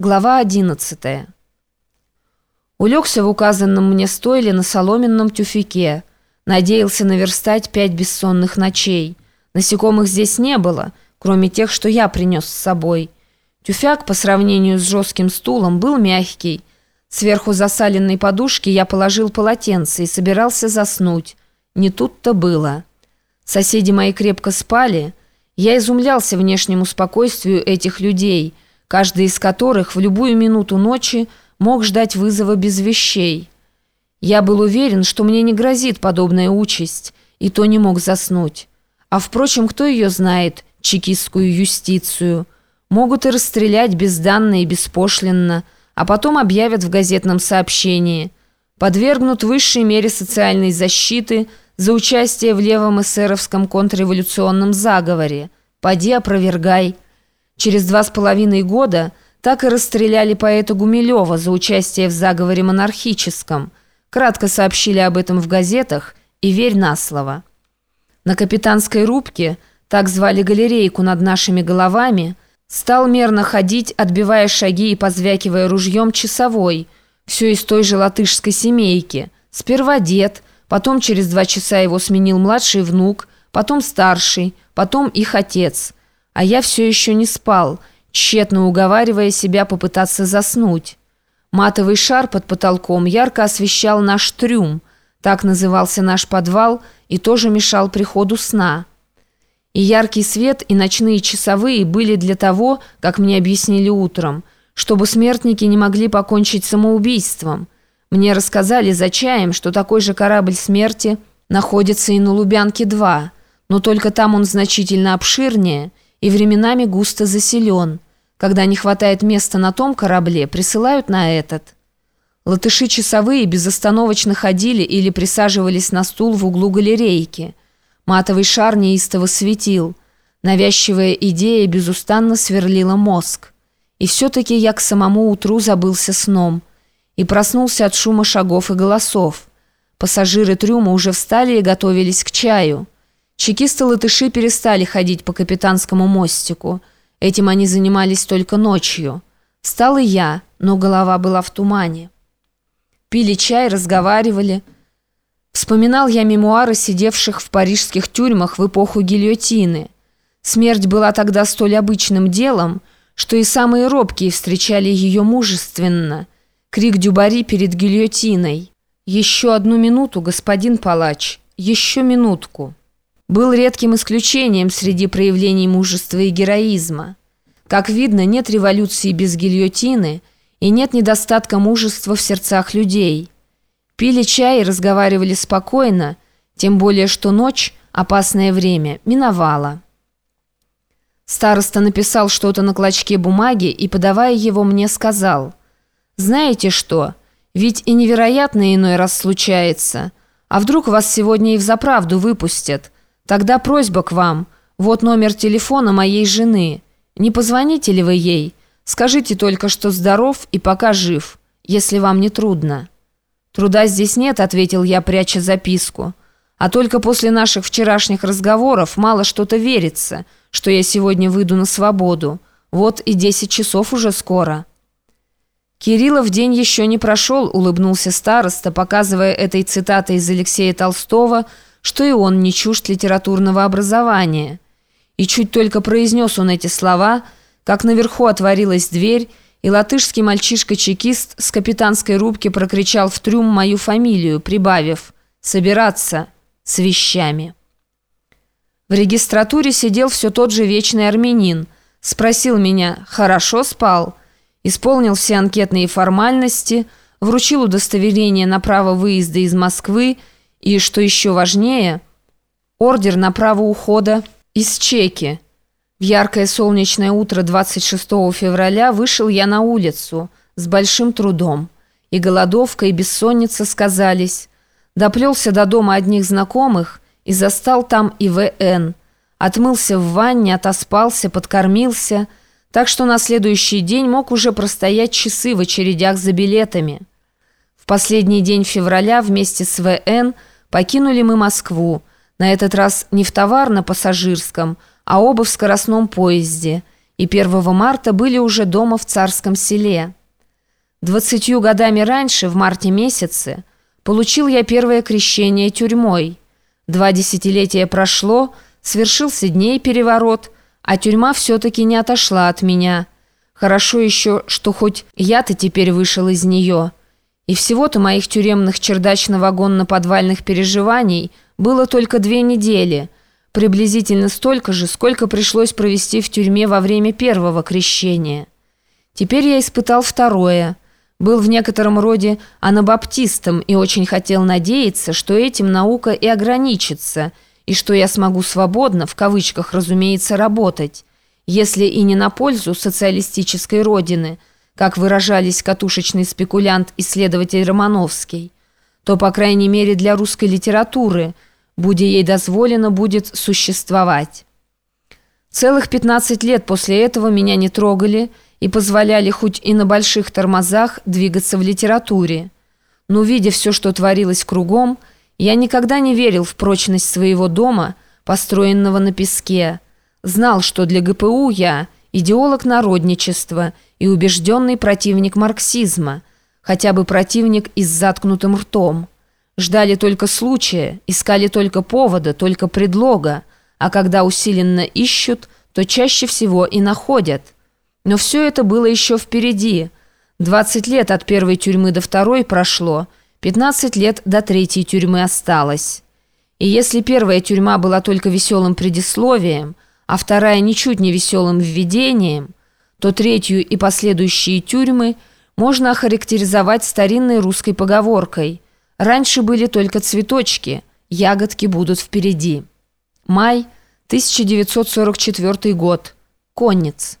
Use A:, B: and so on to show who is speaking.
A: Глава 11 Улегся в указанном мне стойле на соломенном тюфике. Надеялся наверстать пять бессонных ночей. Насекомых здесь не было, кроме тех, что я принес с собой. Тюфяк, по сравнению с жестким стулом, был мягкий. Сверху засаленной подушки я положил полотенце и собирался заснуть. Не тут-то было. Соседи мои крепко спали. Я изумлялся внешнему спокойствию этих людей – каждый из которых в любую минуту ночи мог ждать вызова без вещей. Я был уверен, что мне не грозит подобная участь, и то не мог заснуть. А впрочем, кто ее знает, чекистскую юстицию? Могут и расстрелять безданно и беспошлинно, а потом объявят в газетном сообщении. Подвергнут высшей мере социальной защиты за участие в левом эсеровском контрреволюционном заговоре. Поди опровергай. Через два с половиной года так и расстреляли поэта Гумилева за участие в заговоре монархическом. Кратко сообщили об этом в газетах и верь на слово. На капитанской рубке, так звали галерейку над нашими головами, стал мерно ходить, отбивая шаги и позвякивая ружьем часовой, все из той же латышской семейки. Сперва дед, потом через два часа его сменил младший внук, потом старший, потом их отец – а я все еще не спал, тщетно уговаривая себя попытаться заснуть. Матовый шар под потолком ярко освещал наш трюм, так назывался наш подвал, и тоже мешал приходу сна. И яркий свет, и ночные часовые были для того, как мне объяснили утром, чтобы смертники не могли покончить самоубийством. Мне рассказали за чаем, что такой же корабль смерти находится и на Лубянке-2, но только там он значительно обширнее – и временами густо заселен. Когда не хватает места на том корабле, присылают на этот. Латыши часовые безостановочно ходили или присаживались на стул в углу галерейки. Матовый шар неистово светил. Навязчивая идея безустанно сверлила мозг. И все-таки я к самому утру забылся сном. И проснулся от шума шагов и голосов. Пассажиры трюма уже встали и готовились к чаю. Чекисты-латыши перестали ходить по капитанскому мостику. Этим они занимались только ночью. Стал и я, но голова была в тумане. Пили чай, разговаривали. Вспоминал я мемуары сидевших в парижских тюрьмах в эпоху гильотины. Смерть была тогда столь обычным делом, что и самые робкие встречали ее мужественно. Крик Дюбари перед гильотиной. «Еще одну минуту, господин палач, еще минутку» был редким исключением среди проявлений мужества и героизма. Как видно, нет революции без гильотины и нет недостатка мужества в сердцах людей. Пили чай и разговаривали спокойно, тем более что ночь, опасное время, миновала. Староста написал что-то на клочке бумаги и, подавая его мне, сказал, «Знаете что, ведь и невероятно иной раз случается, а вдруг вас сегодня и взаправду выпустят, Тогда просьба к вам. Вот номер телефона моей жены. Не позвоните ли вы ей? Скажите только, что здоров и пока жив, если вам не трудно». «Труда здесь нет», — ответил я, пряча записку. «А только после наших вчерашних разговоров мало что-то верится, что я сегодня выйду на свободу. Вот и десять часов уже скоро». Кириллов день еще не прошел, улыбнулся староста, показывая этой цитатой из Алексея Толстого — что и он не чужд литературного образования. И чуть только произнес он эти слова, как наверху отворилась дверь, и латышский мальчишка-чекист с капитанской рубки прокричал в трюм мою фамилию, прибавив «собираться с вещами». В регистратуре сидел все тот же вечный армянин, спросил меня «хорошо спал?», исполнил все анкетные формальности, вручил удостоверение на право выезда из Москвы и, что еще важнее, ордер на право ухода из чеки. В яркое солнечное утро 26 февраля вышел я на улицу с большим трудом. И голодовка, и бессонница сказались. Доплелся до дома одних знакомых и застал там ИВН. Отмылся в ванне, отоспался, подкормился, так что на следующий день мог уже простоять часы в очередях за билетами. В последний день февраля вместе с ВН – Покинули мы Москву, на этот раз не в товарно-пассажирском, а оба в скоростном поезде. и 1 марта были уже дома в царском селе. Двадцатью годами раньше, в марте месяце, получил я первое крещение тюрьмой. Два десятилетия прошло, свершился дней переворот, а тюрьма все-таки не отошла от меня. Хорошо еще, что хоть я-то теперь вышел из нее. И всего-то моих тюремных чердачно-вагонно-подвальных переживаний было только две недели – приблизительно столько же, сколько пришлось провести в тюрьме во время первого крещения. Теперь я испытал второе. Был в некотором роде анабаптистом и очень хотел надеяться, что этим наука и ограничится, и что я смогу свободно, в кавычках, разумеется, работать, если и не на пользу социалистической родины, как выражались катушечный спекулянт-исследователь Романовский, то, по крайней мере, для русской литературы – будя ей дозволено будет существовать. Целых 15 лет после этого меня не трогали и позволяли хоть и на больших тормозах двигаться в литературе. Но видя все, что творилось кругом, я никогда не верил в прочность своего дома, построенного на песке. Знал, что для ГПУ я идеолог народничества и убежденный противник марксизма, хотя бы противник и с заткнутым ртом. Ждали только случая, искали только повода, только предлога, а когда усиленно ищут, то чаще всего и находят. Но все это было еще впереди. 20 лет от первой тюрьмы до второй прошло, 15 лет до третьей тюрьмы осталось. И если первая тюрьма была только веселым предисловием, а вторая ничуть не веселым введением, то третью и последующие тюрьмы можно охарактеризовать старинной русской поговоркой – Раньше были только цветочки, ягодки будут впереди. Май, 1944 год. Конец.